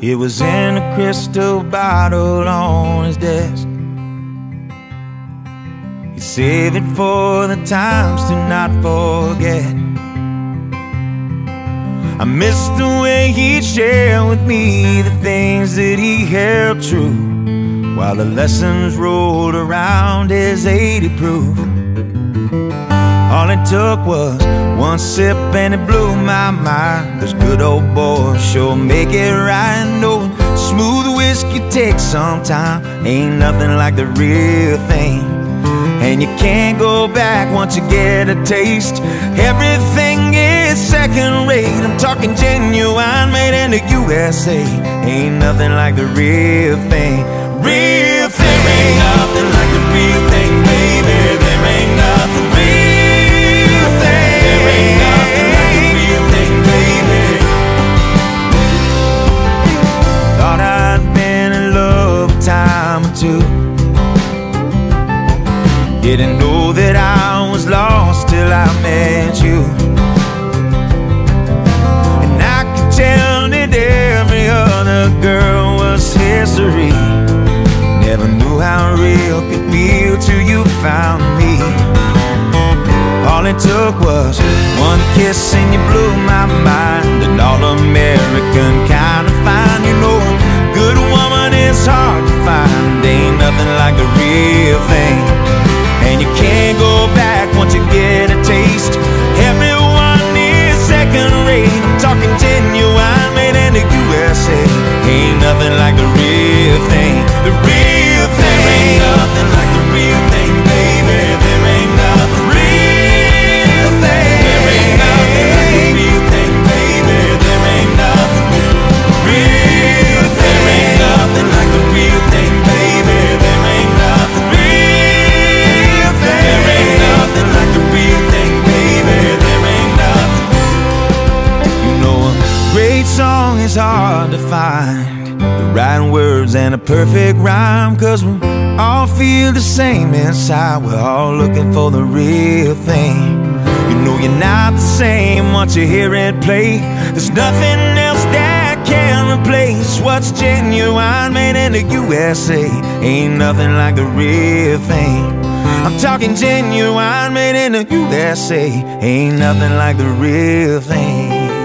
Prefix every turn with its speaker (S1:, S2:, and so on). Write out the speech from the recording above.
S1: It was in a crystal bottle on his desk. He saved it for the times to not forget. I miss the way he'd share with me the things that he held true while the lessons rolled around his 80 proof. All it took was one sip and it blew my mind. This good old boy sure make it right. No smooth whiskey takes some time. Ain't nothing like the real thing. And you can't go back once you get a taste. Everything is second rate. I'm talking genuine, made in the USA. Ain't nothing like the real thing. Real two. Didn't know that I was lost till I met you. And I could tell that every other girl was history. Never knew how real could feel till you found me. All it took was one kiss and you blew my mind. An all-American kind USA. Ain't nothing like the real thing. The real song is hard to find. The right words and a perfect rhyme Cause we all feel the same inside. We're all looking for the real thing. You know you're not the same once you hear it play. There's nothing else that can replace What's genuine made in the USA Ain't nothing like the real thing. I'm talking genuine made in the USA Ain't nothing like the real thing